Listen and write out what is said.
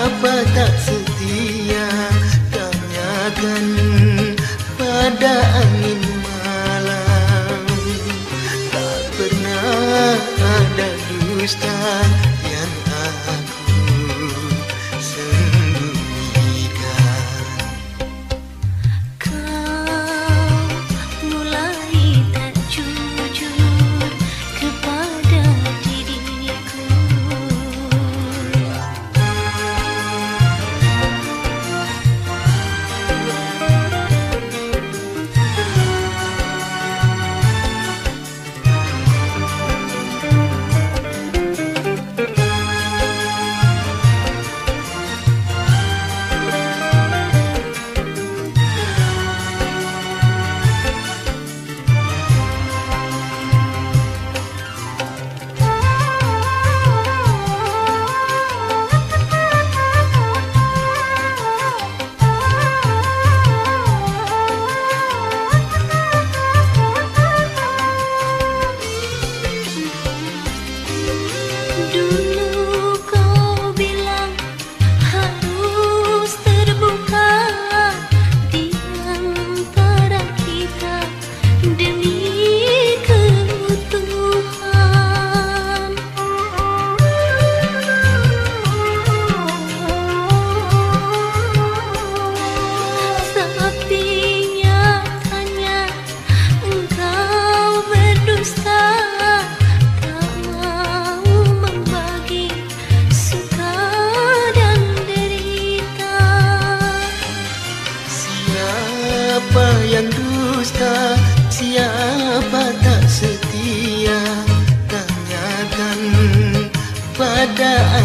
Siapa tak setia? Tanyakan pada angin malam. Tak pernah ada dusta do yang dusta Siapa tak setia? Tanyakan pada